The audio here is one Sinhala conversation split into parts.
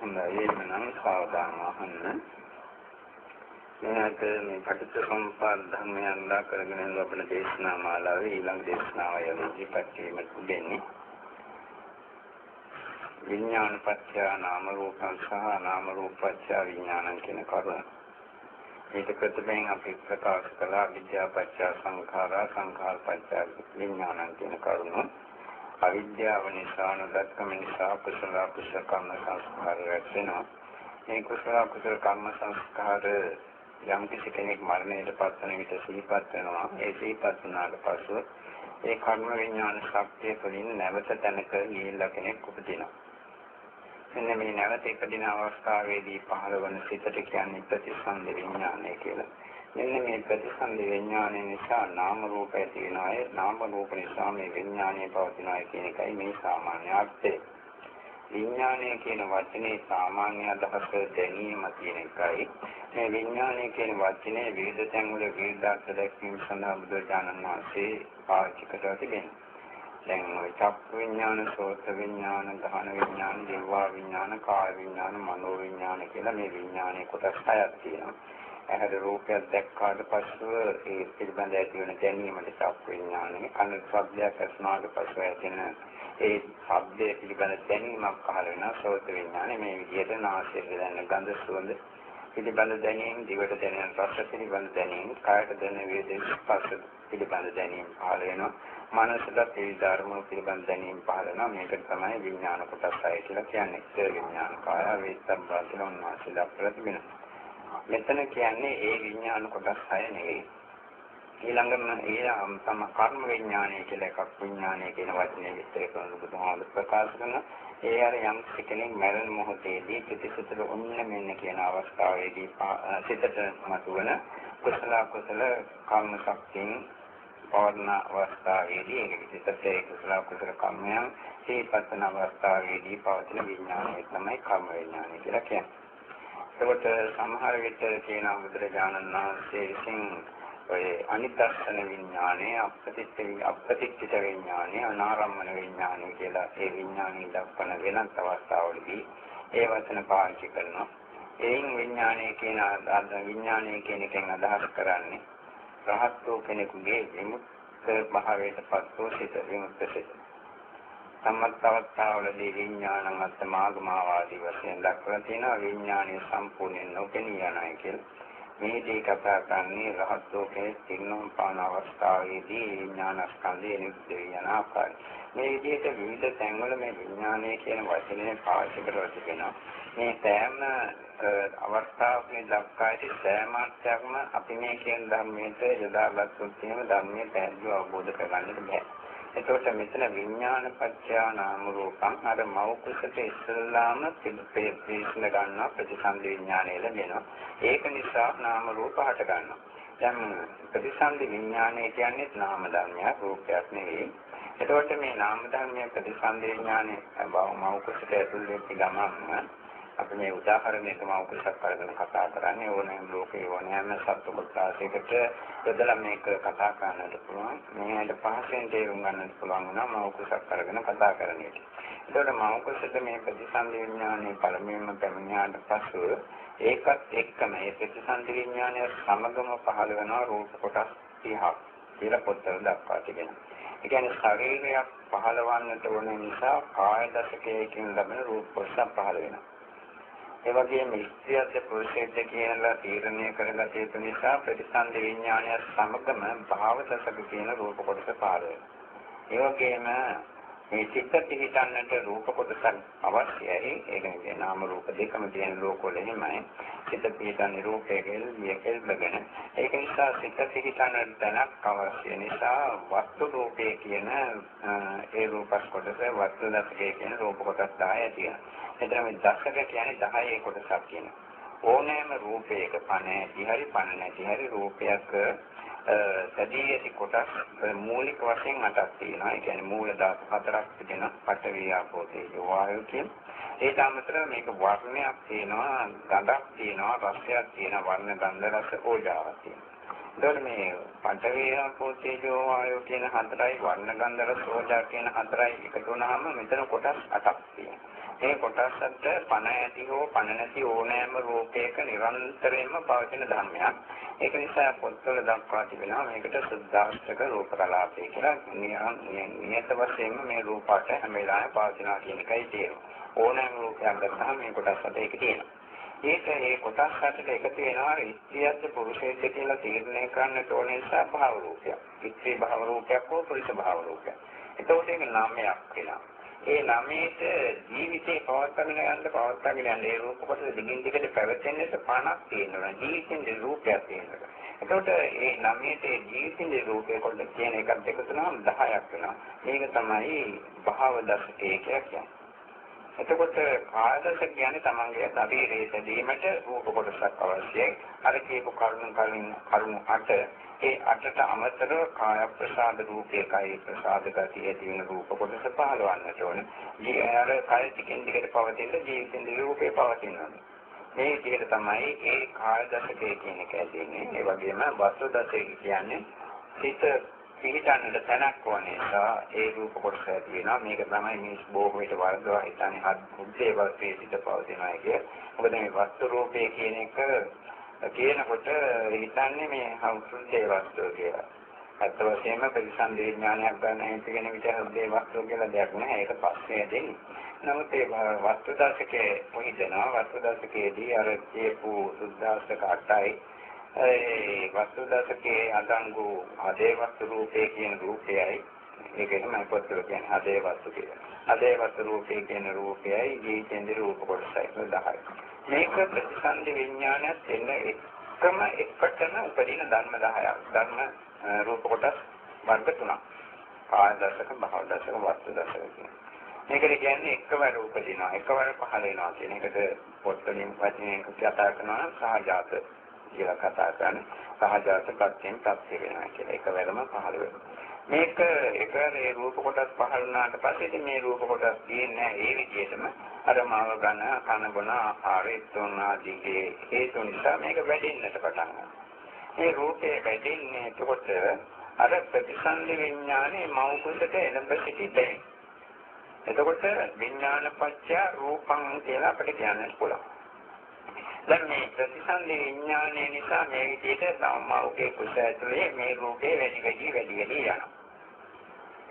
හොඳයි එහෙනම් සාවධානව අහන්න. මෙහාට මේ පටිච්චසමුප්පාද ධර්මයන් දා කරගෙන යන අපේ දේශනා මාලාවේ ඊළඟ දේශනාව යලිපත් වීමට දෙන්නේ. විඥාන පත්‍ය නාම රූපං සහ නාම රූප පත්‍ය විඥානං කියන කරුණ. මේක ප්‍රථමයෙන් අපි ප්‍රකාශ කළා විද්‍යා පත්‍ය සංඛාරා සංඛාර පත්‍ය විඥානං කියන කරුණ. අවිද්‍යාව නිසා නොදත්කම නිසා කුසල කුසල කර්ම සංස්කාර රැස් වෙනවා. මේ කුසල කුසල කර්ම සංස්කාර යම් කිසි කෙනෙක් මරණයට පත්වන විට සිහිපත් වෙනවා. ඒ සිහිපත් වුණාට පසු ඒ කර්ම විඥාන ශක්තිය තුළින් නැවත තැනක ගිහිල්ලා කෙනෙක් උපදිනවා. එන්න මේ නැවත ඉපදින අවස්ථාවේදී පහළ වන සිතට කියන්නේ ප්‍රතිසන්දි විඥානය කියලා. මෙන්න මේ ප්‍රතිසන්දි විඥානය නිසා නාම රූප ඇති වෙනාය නාම රූප නිසා මේ විඥානය පවතිනාය කියන එකයි මේ සාමාන්‍ය අර්ථය. විඥානය කියන වචනේ සාමාන්‍ය අදහස දැනීම කියන එකයි. මේ විඥානය කියන වචනේ විවිධ තැන්වල විවිධ අර්ථ දැක්වීම සඳහා බුදුරජාණන් වහන්සේ පාවිච්චි කරලා තිබෙනවා. දැන් ওই චක්ක විඥාන, සෝත විඥාන, ධාන විඥාන, දිව්වා විඥාන, කාය විඥාන, මනෝ විඥාන කියලා මේ විඥානයේ කොටස් හයක් තියෙනවා. ඇහැට රූපයක් දැක්කාට පස්සෙ ඒ පිළිබඳ ඇති වෙන දැනීමට චක්ක විඥානය කන ශබ්දයක් ඇසුනාට පස්සෙ ඇතින ඒ ශබ්දයේ පිළිබඳ දැනීමක් පහළ වෙනවා. සෝත විඥානය මේ විදිහට නාසයෙන් දැනෙන ගඳ සුවඳ පිළිබඳ දැනීම දිවට දැනෙන රස පිළිබඳ දැනීම කායට දැනෙන වේදනා ස්පර්ශ පිළිබඳ දැනීම පහළ වෙනවා. මනසට ඒ ධර්ම පිළිබඳ දැනීම පහළ වෙනවා. මේක තමයි විඥාන කොටස් අය කියලා කියන්නේ. ඒ විඥාන කාය වේත්තම් වාසලොන් වාසල ප්‍රතිබිනවා මෙතන කියන්නේ ඒ විඥාන කොටස් හය නෙවෙයි. ඊළඟම ඊළඟ තම කර්ම විඥානය කියලා එකක් විඥානය කියන වචනේ විස්තර කරන බුදුහාමුදුර ප්‍රකාශ කරන ඒ අර යම් කෙනෙක් මරණ මොහොතේදී ප්‍රතිසතර ඔන්න මෙන්න කියන අවස්ථාවේදී සිතට මතුවන කුසල කුසල කර්ම ශක්තියෙන් පවර්ණ අවස්ථාවේදී ඒක විදිහට ඒ කුසල කුසල කර්මයන් සිහිපත් අවස්ථාවේදී පවතින විඥානය තමයි කර්ම විඥානය කියලා කියන්නේ. එතකොට සමහර විට කියන බුදුරජාණන් වහන්සේ විසින් ඔය අනිදර්ශන විඥානය අපතිත්ති අපතිත්‍ිත විඥානය අනාරම්මන විඥානය කියලා ඒ විඥානය දක්වන වෙනත් අවස්ථාවලදී ඒ වචන පාවිච්චි කරනවා. එයින් විඥානය කියන විඥානය කියන එකෙන් අදහස් කරන්නේ රහත් වූ කෙනෙකුගේ විමුක්ත භාවයට පත් වූ සිත විමුක්ත සිත. සම්මත් අවස්ථාවලදී විඥානං අත්මාගමාවාදී වශයෙන් දක්වලා තියෙනවා විඥානය සම්පූර්ණයෙන් නොපෙනී යනයි කියලා. මේදී කතා කරන්නේ රහත් ලෝකයේ තින්නම් පාන අවස්ථාවේදී විඥානස්කන්ධය නිරුද්ධ වෙන ආකාරය. මේ විදිහට විවිධ තැන්වල මේ විඥානය කියන වචනේ පාවිච්චි කරලා තිබෙනවා. මේ සෑම අවස්ථාවකදී දක්වා ඇති සෑම අර්ථයක්ම අපි මේ කියන ධර්මයේ යොදාගත්තොත් එහෙම ධර්මයේ පැහැදිලිව අවබෝධ කරගන්නට බැහැ. එතකොට මෙතන විඥාන පත්‍යා නාම රූපං අර මෞකසට ඉස්සල්ලාම පිළිපේෂණ ගන්නවා ප්‍රතිසන්දි විඥානය ලැබෙනවා. ඒක නිසා නාම රූප හට ගන්නවා. දැන් ප්‍රතිසන්දි විඥානය කියන්නේ නාම ධර්මයක් රූපයක් නෙවෙයි. එතකොට මේ නාම ධර්මයේ ප්‍රතිසන්දි විඥානය බව මෞකසට ඇතුල් වෙච්ච ගමන් අපි මේ උදාහරණයකම උපසක් කරගෙන කතා කරන්නේ ඕනෑම ලෝකේ ඕනෑම සත්ව කොටසයකට යොදලා මේක කතා කරන්නට පුළුවන්. මේකට පහසෙන් තේරුම් ගන්නට පුළුවන් වුණා මම උපසක් කරගෙන කතා කරන එක. ඒතකොට මම උපසට මේ ප්‍රතිසන්දි විඥානයේ පළමුවෙන්ම පැමිණියාට පසු ඒකත් එක්කම ඒ ප්‍රතිසන්දි විඥානය සමගම පහළ වෙනවා රූප කොටස් 30ක් කියලා පොත්වල දක්වා තිබෙනවා. ඒ කියන්නේ ශරීරයක් පහළවන්නට ඕන නිසා කාය දශකයකින් ලැබෙන රූප කොටස් පහළ වෙනවා. ඒ වගේම ස්ත්‍රියත් පුරුෂයෙක්ද කියලා තීරණය කරගත යුතු නිසා ප්‍රතිසන්දි විඥානය සමගම භාව දසක කියන රූප කොටස පාර වෙනවා. ඒ වගේම මේ චිත්ත පිහිටන්නට රූප කොටසක් අවශ්‍යයි. ඒක නේ නාම රූප දෙකම තියෙන ලෝකවල එහෙමයි. චිත්ත පිහිටන්නේ රූපයකෙල් වියකෙල්ගෙන. ඒක නිසා චිත්ත පිහිටන්නට තැනක් අවශ්‍ය නිසා වස්තු රූපේ කියන ඒ රූපස් කොටස වස්තු දසකේ කියන රූප කොටස් 10 තියෙනවා. එතන මේ දශක කියන්නේ 10 කොටසක් කියනවා. ඕනෑම රූපයක පණ ඇති හරි පණ නැති හරි රූපයක සදී ඇති කොටස් මූලික වශයෙන් අටක් තියෙනවා. ඒ කියන්නේ මූල ධාතු හතරක් තිබෙනවා. පඨවි ආපෝ තේජෝ වායෝ කියන. ඒ තමතර මේක වර්ණයක් තියෙනවා, ගඳක් තියෙනවා, රසයක් තියෙනවා, වර්ණ ගන්ධ රස ඕජාවක් තියෙනවා. එතකොට මේ පඨවි ආපෝ තේජෝ වායෝ කියන හතරයි වර්ණ ගන්ධ රස ඕජා කියන හතරයි එකතු වුණාම මෙතන කොටස් අටක් තියෙනවා. මේ කොටසට පණ ඇති හෝ පණ නැති ඕනෑම රූපයක නිරන්තරයෙන්ම පවතින ධර්මයක්. ඒක නිසා පොත්වල දක්වා තිබෙනවා මේකට සුද්ධාස්තක රූප කලාපය කියලා නියත වශයෙන්ම මේ රූපات හැම වෙලාවෙම පවතිනවා කියන එකයි තියෙනවා. ඕනෑම රූපයක් ගත්තාම මේ කොටස් හත ඒක තියෙනවා. ඒක ඒ කොටස් හතට එකතු වෙනවා ඉස්ත්‍රියත් පුරුෂයෙක්ද කියලා තීරණය කරන්නට ඕන නිසා භාව රූපයක්. ඉස්ත්‍රි භාව රූපයක් හෝ පුරුෂ භාව රූපයක්. එතකොට ඒක නාමයක් වෙනවා. ඒ නාමයේට ජීවිතේ පවත්වාගෙන යන්න පවත්වාගෙන යන්න. ඒ රූප කොටස දිගින් දිගට පැවතෙන්නට පණක් තියෙනවා. ජීවිතේ රූපයක් තියෙනවා. එතකොට ඒ නාමයේට ජීවිතේ රූපේ කොට කියන එකත් එකතු වුණාම 10ක් වෙනවා. මේක තමයි භාව දශකය කියන්නේ. එතකොට කායදශක කියන්නේ තමන්ගේ ශරීරයේ තැදීමට රූප කොටසක් අවශ්‍යයි අර කියපු කරුණු කලින් කරුණු 8 ඒ අටට අමතරව කාය ප්‍රසාද රූපේ කාය ප්‍රසාද ගතිය ඇති වෙන රූප කොටස පහළවන්නට ඕන. ඊයර කාය ටිකෙන් ටිකට පවතින ජීවිතෙන් රූපේ පවතිනවා. මේ විදිහට තමයි ඒ කාය දශකයේ කියන එක ඇදෙන්නේ. ඒ වගේම වස්තු දශකය කියන්නේ හිත පිළිගන්නට තැනක් ඕන නිසා ඒ රූප කොටස ඇති වෙනවා. මේක තමයි මේ බොහෝ විට වර්ධවා හිතන්නේ හත් බුද්ධේ වස්තේ සිට පවතිනවා කිය. මොකද මේ වස්තු රූපේ කියන එක කියනකොට හිතන්නේ මේ හවුසුන්ගේ වස්තුව කියලා. අත් වශයෙන්ම ප්‍රතිසන්දි විඥානයක් ගන්න හිතගෙන විතර හෘදේ වස්තුව කියලා දෙයක් නැහැ. ඒක පස්සේ දෙන්නේ. නමුත් ඒ වස්තු දර්ශකයේ මොහිදනවා වස්තු දර්ශකයේදී අර කියපු සුද්ධාස්තක අටයි ඒ වස්තු දර්ශකයේ අදංගු ආදේ වස්තු රූපේ කියන රූපයයි ඒක තමයි පොත්වල කියන්නේ ආදේ වස්තු කියලා. ආදේ වස්තු රූපේ කියන රූපයයි ජීවිතේන්ද්‍ර රූප කොටසයි 10යි. මේක ප්‍රතිසන්දි විඥානයත් එන්න එකම එකටම උපදින ධර්ම 10ක්. ධර්ම රූප කොටස් වර්ග තුනක්. කාය දශක, භව දශක, වස්තු දශක කියන. මේකට කියන්නේ එකවර උපදිනවා, එකවර පහළ වෙනවා කියන එකට පොත්වලින් වචනයෙන් කතා කරනවා නම් සහජාත කියලා කතා කරන්නේ. සහජාත ප්‍රත්‍යයෙන් ප්‍රත්‍ය වෙනවා කියලා. එකවරම පහළ වෙනවා. මේක එකනේ රූප කොටස් පහළ වුණාට පස්සේ මේ රූප කොටස් තියෙන්නේ ඒ විදිහටම අර මාව ගන්න කන බොන ආහාරය තුන ආදී හේතු නිසා මේක වැඩෙන්නට පටන් ගන්නවා. මේ රූපේ වැඩෙන්නේ එතකොට අර ප්‍රතිසන්දි විඥානේ මෞකුසට එළඹ සිටිතේ. එතකොට විඥාන පත්‍ය රූපං කියලා අපිට කියන්න පුළුවන්. දැන් මේ ප්‍රතිසන්දි විඥානය නිසා මේ විදිහට සම්මාවකේ කුස ඇතුලේ මේ රූපේ වැඩි වැඩි වැඩි වැඩි යනවා.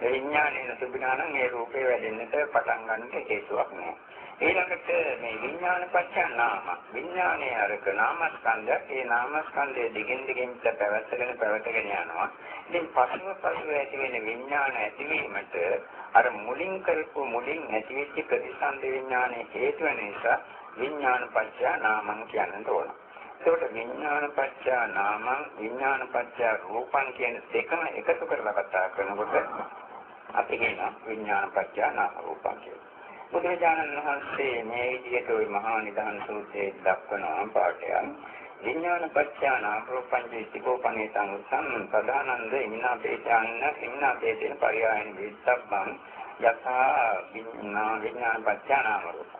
ඒ විඥානයේ තිබුණා නම් ඒ රූපේ වැඩෙන්නට පටන් ගන්නට හේතුවක් නෑ. ඊළඟට මේ විඥාන පත්‍ය නාම විඥානයේ අරක නාමස්කන්ධය ඒ නාමස්කන්ධයේ දිගින් දිගින් පැවැත්ගෙන පැවැත්ගෙන යනවා. ඉතින් පසුව පසුව ඇති වෙන විඥාන ඇතිවීමට අර මුලින් කරපු මුලින් ඇතිවෙච්ච ප්‍රතිසන්දි විඥානයේ හේතු වෙන නිසා විඥාන පත්‍ය නාමං කියන්නට ඕන. ඒකට විඥාන පත්‍ය නාමං විඥාන පත්‍ය රූපං කියන දෙකම එකතු කරලා කතා කරනකොට අපි කියන විඥාන පත්‍ය නාම රූපං කියලා. බුදුරජාණන් වහන්සේ මේ විදිහට ওই මහා නිදාන සූත්‍රයේ දක්වන පාඩය විඥාන පත්‍ය නාම රූපං ජීතිකෝපනේ සංසම් ප්‍රධානන්ද ඉන්නා පේචාන්න ඉන්නා පේතේන පරියායන විත්තබ්බං යථා විඥාන පත්‍ය නාම රූපං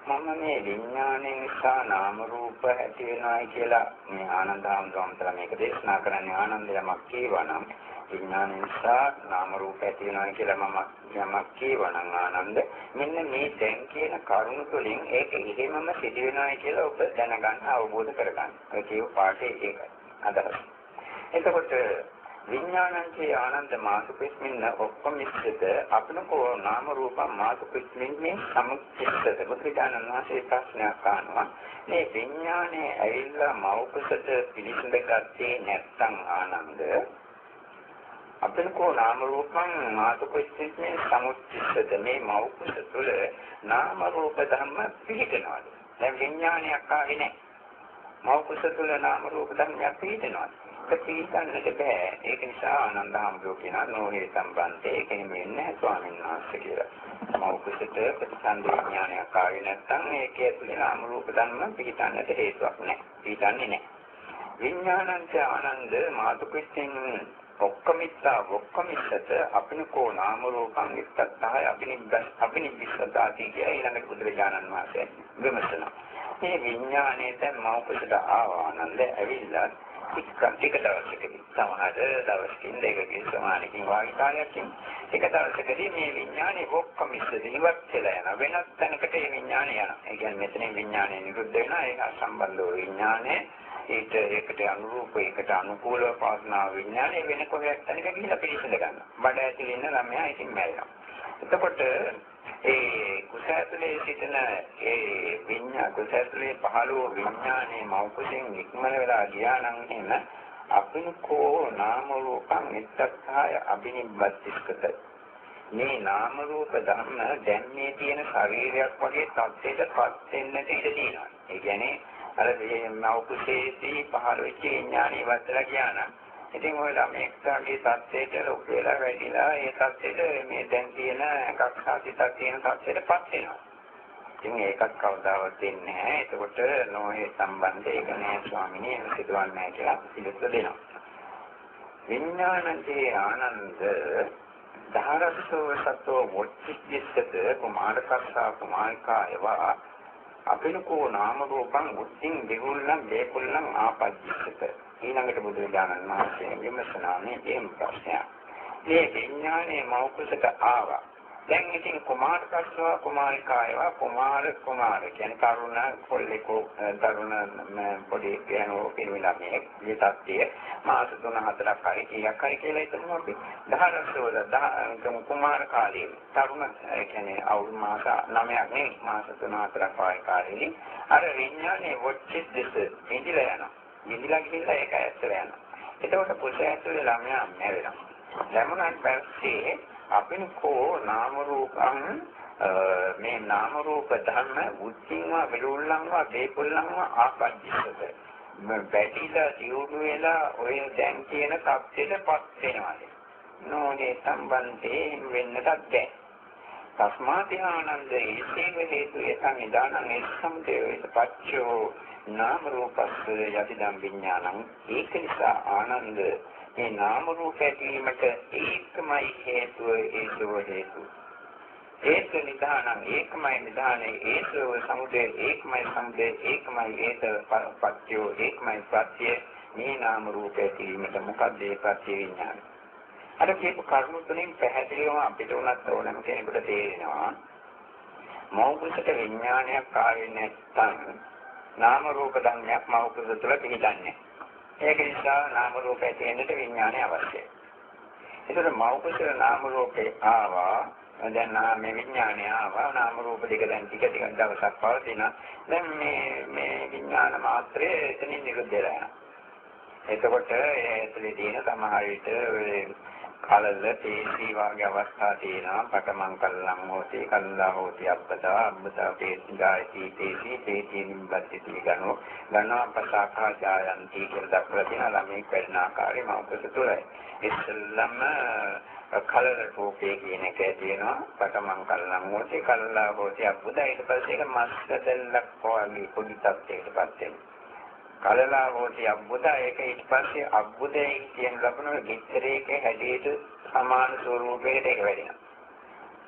මම මේ විඥානයේ නිසා නාම රූප ඇති වෙනවායි කියලා මේ ආනන්ද ආමතුම්තර මේක දේශනා කරන්නේ ආනන්ද යමක් කියවනම් විඥානය නිසා නාම රූප ඇති වෙනවායි කියලා මම යමක් කියවනම් ආනන්ද මෙන්න මේ දැන් කියන කරුණු තුළින් ඒක ඉහෙමම සිදු වෙනවායි කියලා ඔබ දැනගන්න අවබෝධ කරගන්න. ඒ කියව පාඩේ ඒකයි. අදහස්. එතකොට විඥානංචේ ආනන්ද මාසුපෙස්මින්න ඔක්කොමිස්සද අපනකෝ නාම රූප මාසුපෙස්මින්නේ සමුච්චිතද බුදුරජාණන් වහන්සේ ප්‍රශ්නයක් අහනවා. මේ විඥානේ ඇවිල්ලා මෞකසට පිළිසඳ ගත්තේ නැත්නම් ආනන්ද අපනකෝ නාම රූපං මාසුපෙස්මින්නේ සමුච්චිතද මේ මෞකස තුළ නාම රූප ධර්ම පිළිගෙනවාද? දැන් විඥානයක් ආවේ නැහැ. මෞකස තුළ නාම රූප ධර්මයක් පිළිගෙනවාද? පිළිගන්නට බෑ. ඒක නිසා ආනන්ද හාමුදුරුවෝ කියනවා නෝහේ සම්බන්ධය ඒක නෙමෙයි නැහැ ස්වාමීන් වහන්සේ කියලා. මෞකසට ප්‍රතිසන්දි විඥානයක් ආවේ නැත්නම් ඒකේ ඇතුලේ නාම රූප ධර්ම පිළිගන්නට හේතුවක් නැහැ. පිළිගන්නේ නැහැ. විඥානංච ආනන්ද මාතුකෙච්චින් ඔක්කමිත්තා ඔක්කමිත්තට අපිනකෝ නාම රූපං ඉස්සත්තාය අපිනිබ්බස් අපිනිබ්බස්සතාති කියලා ඊළඟට බුදුරජාණන් වහන්සේ විමසනවා. මේ විඥානයේ දැන් මෞකසට ආනන්ද ඇවිල්ලා ටික දවසකදී සමහර දවසකින් දෙකකින් සමානකින් වාගේ කාලයකින් එක දවසකදී මේ විඥානේ ඔක්කොම ඉස්සෙදි ඉවත් වෙලා යන වෙනත් තැනකට මේ විඥානය යනවා. ඒ කියන්නේ මෙතනින් විඥානය නිරුද්ධ වෙනවා. ඒක සම්බන්ධව විඥානය ඊට ඒකට අනුරූප ඒකට අනුකූලව පවස්නා විඥානය වෙන කොහෙවත් තැනක ගිහිලා පිළිසඳ ගන්නවා. බඩ ඇතුලේ ඉන්න ළමයා ඉතින් මැරෙනවා. එතකොට Eh, ඒ කුසැතුලේ සිටින ඒ eh, විඤ්ඤා කුසැතුලේ පහළ වූ විඥානයේ මෞකසෙන් ඉක්මන වෙලා ගියා නම් එහෙම අපිනකෝ නාම රූපං නිස්සක්ඛාය අබිනිබ්බතිස්කත මේ නාම රූප ධර්ම දැන් මේ තියෙන ශරීරයක් වගේ තත්ත්වයකටපත් වෙන්නට ඉඩ තියෙනවා. ඒ කියන්නේ අර මේ මෞකසේදී පහළ වෙච්ච විඥානය වත්තලා ගියා නම් ඉතින් ඔය ළමෙක්ගේ තත්ත්වයට ලොකු වෙලා වැඩිලා ඒ තත්ත්වෙට මේ දැන් තියෙන කක්ෂාසිතක් තියෙන තත්ත්වෙටපත් වෙනවා. ඉතින් ඒකත් කවදාවත් දෙන්නේ නැහැ. ඒකට නොහේ සම්බන්ධ ඒක නෑ ස්වාමිනේ සිදුවන්නේ නැහැ කියලා පිළිතුර දෙනවා. විඥානන්තේ ආනන්ද ධාරස්සෝ සතෝ මොච්චිච්ඡත කුමාරකස්සා කුමාරිකායවා අපිනකෝ නාම රූපං උත්තිං දෙගුල්ලං දේකුල්ලං ආපජ්ජිත ඊළඟට බුදුරජාණන් වහන්සේ විමසනා මේ දෙම් ප්‍රශ්නය. මේ විඥානයේ මෞකසට ආවා. දැන් ඉතින් කුමාර කස්සවා කුමාරිකායවා කුමාර කුමාර කියන්නේ කරුණ පොල්ලේකෝ තරුණ පොඩි කියනෝ පිළිවිලා මේ විතත්තිය මාස 3 4ක් හරි කීයක් හරි කියලා හිතමු අපි 10 කුමාර කාලේ තරුණ කියන්නේ අවුරුදු මාස 9ක් නෙවෙයි මාස 3 4ක් වගේ කාලෙදී අර විඥානේ වොච්චිත් දෙස ඉඳිලා යනවා නිදිලා ගිහිල්ලා ඒක ඇත්තට යනවා. එතකොට පුරුෂය ඇතුලේ ළමයා මැරෙනවා. ලැබුණාට පස්සේ අපිනකෝ නාම රූපං මේ නාම රූප ධර්ම උච්චින්ව විරුල්ලන්ව දීපුල්ලන්ව ආපජ්ජිසද බැටිලා දියුණු වෙලා ඔය දැන් කියන තත්ත්වෙටපත් වෙනවා. නෝනේ සම්බන්ධයෙන් වෙන්නටත් බැහැ. තස්මාති ආනන්ද ඒසේව හේතු යතං ඉදානං එස්සම්දේ පච්චෝ නාම රූපස්ස යතිදම් විඥානං ඒක නිසා ආනන්ද මේ නාම රූප ඇතිවීමට ඒකමයි හේතුව ඒකව හේතු. ඒක නිදානං ඒකමයි නිදානේ ඒකව සමුදය ඒකමයි සමුදය ඒකමයි ඒක පත්‍යෝ ඒකමයි පත්‍ය. මේ නාම රූප ඇතිවීමට මොකක්ද ඒ පත්‍ය විඥානය? අර කියපු කරුණු තුලින් පැහැදිලිවම අපිට උනත් ඕනම කෙනෙකුට තේරෙනවා මෞඛිකට විඥානයක් ආවේ නැත්නම් නාම රූප ධර්මයක් මෞඛික තුළ පිහිටන්නේ. ඒක නිසා නාම රූප ඇති වෙන්නට විඥානය අවශ්‍යයි. ඒතර මෞඛික නාම රූපේ ආවා දැන් නාම විඥානය ආවා නාම රූප දෙක දැන් ටික ටික දවසක් පවතින. දැන් මේ මේ විඥාන මාත්‍රය එතනින් නිරුද්ධ වෙලා යනවා. එතකොට ඒ ඇතුලේ තියෙන සමහර විට කලල තේසි වාගේ අවස්ථා තියෙනවා. පඨමං කල්ලං හෝති කල්ලා හෝති අබ්බදා අබ්බදා තේසි ගායති තේසි තේති නිබ්බති ගනෝ ගන්නවා පසාඛා ජායන්ති කියලා දක්වලා තියෙනවා. ළමයි කරන ආකාරය මෞකස තුරයි. ඉස්සල්ලාම කලල රූපේ කියන එක තියෙනවා. පඨමං කල්ලං හෝති කල්ලා හෝති අබ්බදා. ඊට පස්සේ ඒක මස්ස දෙල්ලක් වගේ පොඩි තත්යකටපත් වෙනවා. කලලා හෝටි අබ්බුදා ඒක ඊට පස්සේ අබ්බුදේ කියන ලබන ගෙච්චරේක හැඩයට සමාන ස්වරූපයකට ඒක වැඩෙනවා.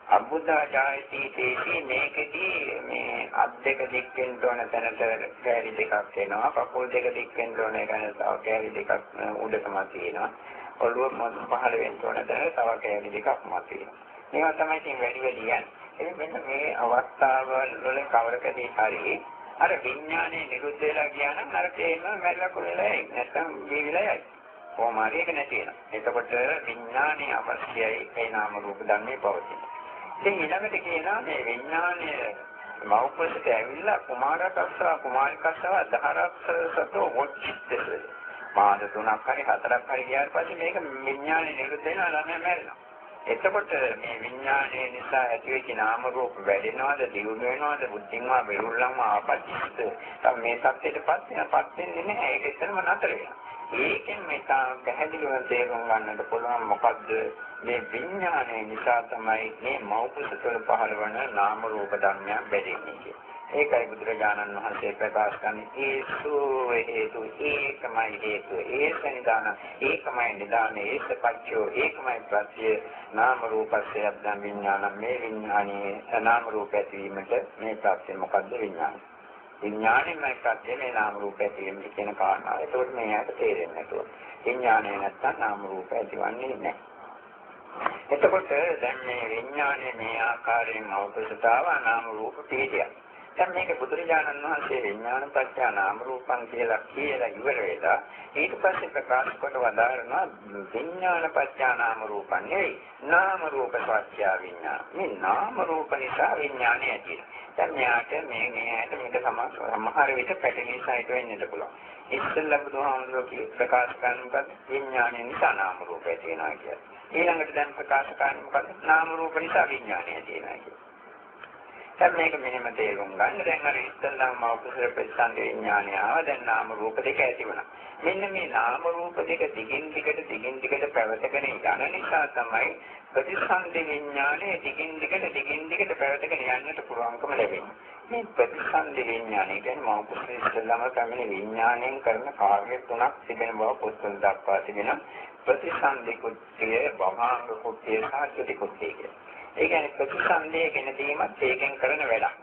අබ්බුදා ජායති තේසි මේකදී මේ අත් දෙක දික්කෙන් තෝන තැනට කෑලි දෙකක් එනවා. කකුල් දෙක දික්කෙන් තෝන එකන තව කෑලි දෙකක් උඩටම තියෙනවා. ඔළුව පහළ වෙන්න තෝන තැන තව කෑලි දෙකක් මත තියෙනවා. මේවා තමයි ඉතින් වැඩි වැඩි යන්නේ. එතෙ මෙන්න මේ අවස්ථාවල් වල කවරකදී හරි අර විඥානේ නිරුද්ධ වෙලා ගියා නම් අර තේම මැරලා කොහෙලයි නැත්තම් ජීවිලා යයි. කොහොම හරි ඒක නැති වෙනවා. එතකොට විඥානේ අවශ්‍යයි ඒ නාම රූප ධර්මයේ පවතින. ඉතින් ඊළඟට කියනවා මේ විඥානය මෞපසට ඇවිල්ලා කුමාරකස්සා කුමාරිකස්සව දහරක්ෂසතෝ වොච්චිත්තේ. මාස තුනක් හරි හතරක් හරි ගියාට පස්සේ මේක විඥානේ නිරුද්ධ වෙනවා ළමයා මැරෙනවා. එතකොට මේ විඥානයේ නිසා ඇතිවෙච්ච නාම රූප වැඩෙනවද දියුණු වෙනවද? බුද්ධින්වා බෙරුල්ලන්ව ආපදිස්ත මේ සත්‍යයටපත් වෙනපත් වෙන්නේ නැහැ. ඒක එතරම් නතර වෙනවා. ඒකෙන් මේ තාම පැහැදිලිව තේරුම් ගන්නට පුළුවන් මොකද්ද? මේ විඥානයේ නිසා තමයි මේ මෞපස තුළ පහළ වන නාම රූප ධර්මයන් බැඳෙන්නේ කියන්නේ ඒකයි බුදුරජාණන් වහන්සේ ප්‍රකාශ කරන්නේ. ඒසු හේතු ඒකමයි හේතු ඒස නිදාන ඒකමයි නිදාන ඒස පච්චෝ ඒකමයි ප්‍රත්‍ය නාම රූපස්ය අද්දම් විඥාන. මේ විඥානයේ නාම රූප ඇතිවීමට මේ ප්‍රත්‍ය මොකද්ද විඥාන? විඥානෙමයි ප්‍රත්‍ය මේ නාම රූප ඇතිවීම කියන කාරණාව. ඒකෝට මේ යට තේරෙන්නේ නැතුව. විඥානය නැත්තම් නාම රූප ඇතිවන්නේ නැහැ. එතකොට දැන් මේ විඥානයේ මේ ආකාරයෙන් අවබෝධතාව නාම රූප පිළිදියා දැන් මේක බුදුරජාණන් වහන්සේ විඥාන පත්‍ය නාම රූපං කියලා කියලා ඉවර වෙලා ඊට පස්සේ ප්‍රකාශ කොට වදාරනවා විඥාන පත්‍ය නාම රූපං නෙවෙයි නාම රූප පත්‍ය විඥාන. මේ නාම රූප නිසා විඥානය ඇති දැන් මෙයාට මේ මෙයාට මේක සමහර විට පැටලී සහිත වෙන්නත් පුළුවන්. ඉස්සෙල්ලා බුදුහාමුදුරුවෝ ප්‍රකාශ කරනකොට විඥානය නිසා නාම රූප ඇති වෙනවා කියලා. ඊළඟට දැන් ප්‍රකාශ කරන්නේ මොකද? නාම රූප නිසා විඥානය ඇති වෙනවා කියලා. දැන් මේක මෙහෙම තේරුම් ගන්න. දැන් අර ඉස්සල්ලාම මෞකසර ප්‍රතිසන්දි විඥානය ආව. දැන් නාම රූප දෙක ඇති වුණා. මෙන්න මේ නාම රූප දෙක දිගින් දිගට දිගින් දිගට පැවතගෙන යන නිසා තමයි ප්‍රතිසන්දි විඥානයේ දිගින් දිගට දිගින් දිගට පැවතගෙන යන්නට පුළුවන්කම ලැබෙන්නේ. මේ ප්‍රතිසන්දි විඥානය කියන්නේ මෞකසර ඉස්සල්ලාම තමයි විඥාණයෙන් කරන කාර්ය තුනක් තිබෙන බව පොත්වල දක්වා තිබෙනවා. ප්‍රතිසන්දි කුත්‍ය, වහාංග කුත්‍ය සහ චුති කුත්‍ය කියලා. ඒ කියන්නේ ප්‍රතිසන්දේ කියන දීමත් ඒකෙන් කරන වැඩක්.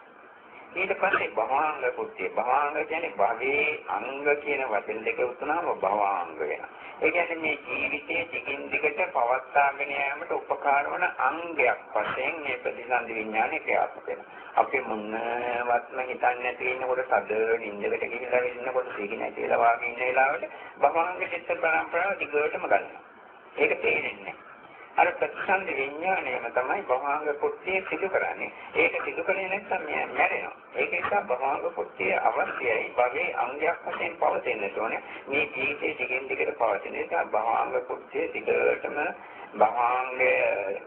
ඊට පස්සේ භවාංග කුත්‍ය භවාංග කියන්නේ භවයේ අංග කියන වචන දෙක උතුනාම භවාංග වෙනවා. ඒ කියන්නේ මේ ජීවිතයේ දිගින් දිගට පවත්වාගෙන යාමට උපකාර වන අංගයක් වශයෙන් මේ ප්‍රතිසන්දි විඥානය ක්‍රියාත්මක වෙනවා. අපි මොනවත්ම හිතන්නේ නැති ඉන්නකොට සද නිින්දකට ගිහිල්ලා ඉන්නකොට සිහි නැතිලා වාගේ ඉන්න වෙලාවට භවාංග චිත්ත පරම්පරාව දිගටම ගන්නවා. ඒක තේරෙන්නේ නැහැ. අර ප්‍රතිසන්දි විඥාණයම තමයි භවංග කුට්ටිය සිදු කරන්නේ. ඒක සිදු කරේ නැත්නම් මැරෙනවා. ඒක නිසා භවංග කුට්ටිය අවශ්‍යයි. භවයේ අංගයක් වශයෙන් පවතින්න ඕනේ. මේ ජීවිතයේ දිගින් දිගට පවතින නිසා භවංග කුට්ටිය දිගටම භවංග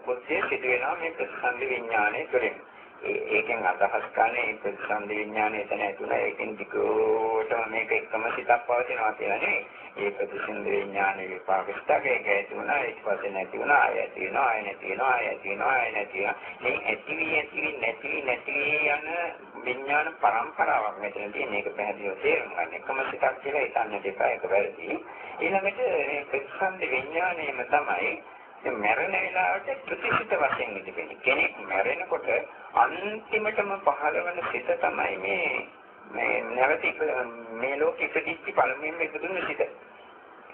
කුට්ටිය සිදු වෙනවා මේ ප්‍රතිසන්දි විඥාණය තුළින්. ඒකෙන් අදහස් කරන්නේ ප්‍රතිසන්දි විඥානය එතන ඇතුළේ ඒකෙන් දිගටම මේක එකම සිතක් පවතිනවා කියලා නෙවෙයි. ඒ ප්‍රතිසන්දි විඥානයේ විපාකස්තක ඒක ඇති වුණා ඊට පස්සේ නැති වුණා ආය ඇති වෙනවා ආය නැති වෙනවා ආය ඇති වෙනවා ආය නැති වෙනවා. මේ ඇති වී ඇති වී නැති වී නැති වී යන විඥාන පරම්පරාවක් මෙතන තියෙන එක පැහැදිලිව තේරුම් ගන්න. එකම සිතක් කියලා හිතන්න දෙපා එක වැරදි. ඊළඟට මේ ප්‍රතිසන්දි විඥානයම තමයි මැරෙන වෙලාවට ප්‍රතිසිත වශයෙන් ඉතිපෙන්නේ. කෙනෙක් මැරෙනකොට අන්තිමටම පහළ වෙන සිත තමයි මේ මේ නැවත මේ ලෝකෙ ඉපදිච්ච පළමුවෙන්ම ඉපදුන සිත.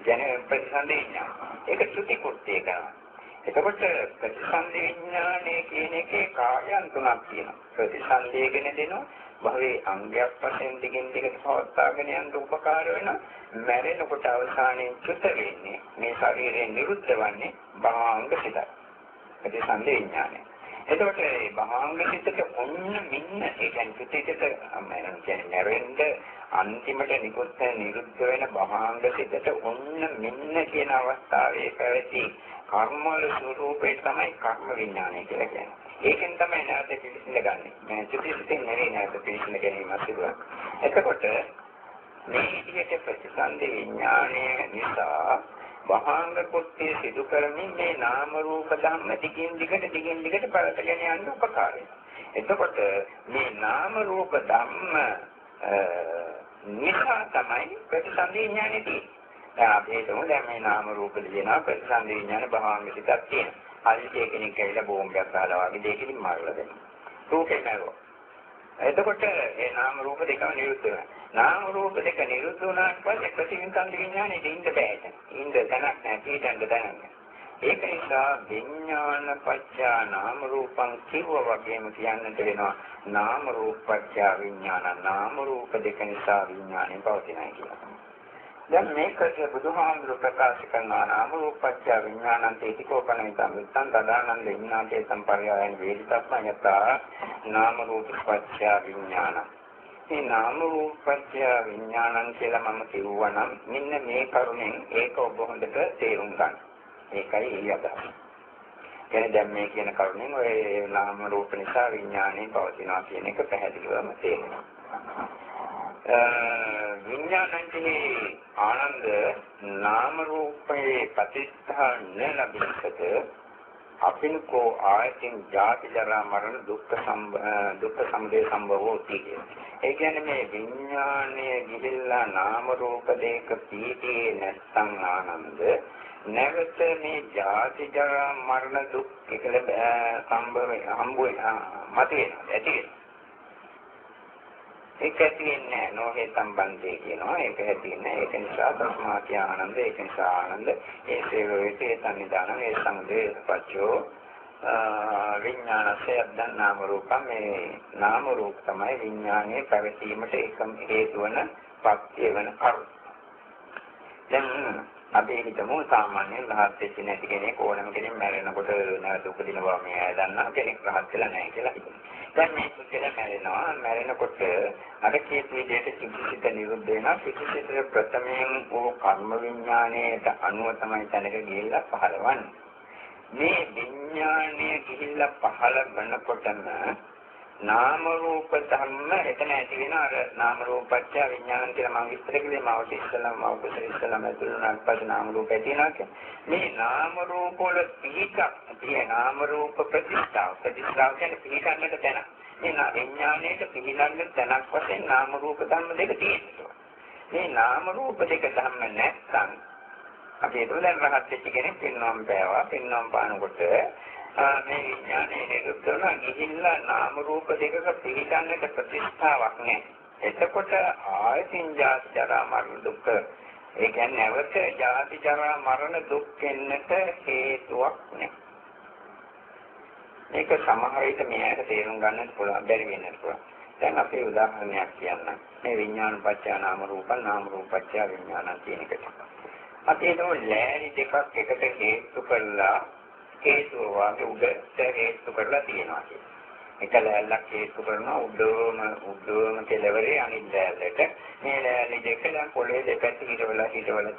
ජන ප්‍රතිසන්දි විඥාන. ඒක ත්‍ෘති කුට්ටේ කරනවා. එතකොට ප්‍රතිසන්දි විඥානය කියන එකේ කායයන් තුනක් තියෙනවා. ප්‍රතිසන්දියගෙන දෙනවා භවයේ අංගයක් වශයෙන් දිගින් දිගට පවත්වාගෙන යන්න උපකාර වෙන මැරෙනකොට අවසානයේ චුත වෙන්නේ මේ ශරීරයෙන් නිරුද්ධ වන්නේ භාංග සිතයි. ප්‍රතිසන්දි විඥානය. එතකොට මේ භාංග සිතට ඔන්න මින්න ඒ කියන්නේ චුතිතට මම කියන්නේ මැරෙන්න අන්තිමට නිකුත් නිරුද්ධ වෙන භාංග සිතට ඔන්න මින්න කියන අවස්ථාවේ පැවති කර්මවල ස්වરૂපේ තමයි කර්ම විඥානය කියලා කියන්නේ. ඒකෙන් තමයි නැවත පිළිසිඳ ගන්නෙ. මේ චුතිසිතෙන් නෙවෙයි නැවත පිළිසිඳ ගැනීම සිදුවන්නේ. එතකොට මේ විදිහට ප්‍රතිසන්දි විඥානය නිසා වහාංග කුත්‍ය සිදු කරමින් මේ නාම රූප ධම්ම ටිකින් දිගට ටිකින් දිගට පළතගෙන යන්න උපකාරයි. එතකොට මේ නාම රූප ධම්ම නිසා තමයි ප්‍රතිසන්දි විඥානේ තියෙන්නේ. දැන් අපි හිතමු දැන් මේ නාම රූප දෙනවා ප්‍රතිසන්දි විඥාන භවංග සිතක් තියෙනවා. හරියට කෙනෙක් ඇවිල්ලා බෝම්බයක් දාලා වගේ දෙයකින් මාරලා දෙනවා. රූපේ නෑවෝ. එතකොට ඒ නාම රූප දෙකම නිරුද්ධ වෙනවා. නාම රූප දෙක නිරුද්ධ වුණාට පස්සේ ප්‍රතිවින්කම් විඥානේ දෙන්න බෑ. ඉන්න තැනක් නැහැ, පිටන්න තැනක් ඒක නිසා විඥාන පත්‍යා නාම රූපං කිව්ව වගේම කියන්නට වෙනවා නාම රූප පත්‍යා විඥාන නාම රූප දෙක නිසා විඥානේ පවතිනයි කියලා. දැන් මේකට බුදුහාමුදුරු ප්‍රකාශ කරනවා නාම රූපච්ඡ විඥානං තේතිකෝපනිතං විත්තං තදානන්ද ඉන්නාතේ සම්පර්යායන වේදිතස්ම යතා නාම රූපච්ඡ විඥානං මේ නාම රූපච්ඡ විඥානං කියලා මම කිව්වා නම් මෙන්න මේ කරුණෙන් ඒක ඔබ හොඳට තේරුම් ගන්න. ඒකයි ඒ අදහස. කියන්නේ දැන් මේ කියන කරුණෙන් ඔය නාම රූප නිසා විඥානය පවතිනවා කියන එක පැහැදිලිවම තේරෙනවා. විඥානන්තේ ආනන්ද නාම රූපේ ප්‍රතිස්ථාන ලැබෙන්නට අපිනකෝ ආයතින් ජාති ජරා මරණ දුක්ඛ සම්බ දුක්ඛ සමුදය සම්භවෝති ඒ කියන්නේ මේ විඥානය ගිහිල්ලා නාම රූප දෙක පීතියේ නැත්නම් ආනන්ද නැවත මේ ජාති ජරා මරණ දුක් එකල සම්භව හම්බ වෙනවා මත වෙනවා ඇති වෙනවා. ඒක ඇතිවෙන්නේ නැහැ. නෝහේ සම්බන්ධය කියනවා. ඒක ඇතිවෙන්නේ ඒක නිසා තස්මාති ආනන්ද ඒක නිසා ආනන්ද. ඒ සේවයේ තනිදාන ඒ සංදේ පච්චෝ. විඥානසය දැන් නාම රූප මේ නාම රූප තමයි විඥානයේ පැවතීමට එකම හේතු වන පක්ෂය වෙන කරුණ. දැන් අපි හිතමු සාමාන්‍ය රහත් වෙච්ච නැති කෙනෙක් ඕනම කෙනෙක් මැරෙනකොට නැවත උපදිනවා මේ දන්නා කෙනෙක් රහත් වෙලා නැහැ කියලා හිතමු. දැන් මේ පුද්ගලයා මැරෙනවා මැරෙනකොට අර කීප විදිහට චිකිත්සිත නිරුද්ධ වෙනවා චිකිත්සිත ප්‍රථමයෙන් වූ කර්ම විඥාණයට අනුව තමයි තැනක ගිහිල්ලා පහළවන්නේ. මේ විඥාණය ගිහිල්ලා පහළ වෙනකොටම නාම රූප ධර්ම එතන ඇති වෙන අර නාම රූපච්ඡ විඥාන කියලා මම විස්තර කළේ මව ඉස්සලම මව කුසල ඉස්සලම ඇතුළුනාට පස්සේ නාම රූප ඇති වෙනවා කියන්නේ. මේ නාම රූප වල පිහිටක් තිය නාම රූප ප්‍රතිස්ථාව. ප්‍රතිස්ථාව කියන්නේ පිහිටන්නට තැන මේ විඥාණයට පිහිටන්න තැනක් වශයෙන් නාම රූප ධර්ම දෙක තියෙනවා. මේ නාම රූප දෙක ධර්ම නැත්නම් අපි ඒක දැන් රහත් වෙච්ච කෙනෙක් පින්නම් පෑවා පින්නම් පානකොට මේ විඥානයේ නිරුද්ධ වෙනවා ගිහිල්ලා නාම රූප දෙකක පිළිගන්නට ප්‍රතිස්ථාවක් නැහැ. එතකොට ආයතින් ජාති ජරා මරණ දුක් ඒ කියන්නේ නැවත ජාති ජරා මරණ දුක් වෙන්නට හේතුවක් නැහැ. මේක සමහර විට මෙයාට තේරුම් ගන්නත් පුළුවන් බැරි වෙන්නත් පුළුවන්. දැන් අපි උදාහරණයක් කියන්නම්. මේ විඥාන පත්‍ය නාම රූප නාම රූප පත්‍ය විඥාන කියන එකට. අපි හිතමු ලෑලි දෙකක් එකට හේතු කරලා හේතු වාගේ උඩට හේතු කරලා තියෙනවා කියලා. එක ලෑල්ලක් හේතු කරනවා උඩම උඩම කෙළවරේ අනිත් ලෑල්ලට. මේ ලෑලි දෙක දැන් පොළේ දෙපැත්ත හිටවලා හිටවලා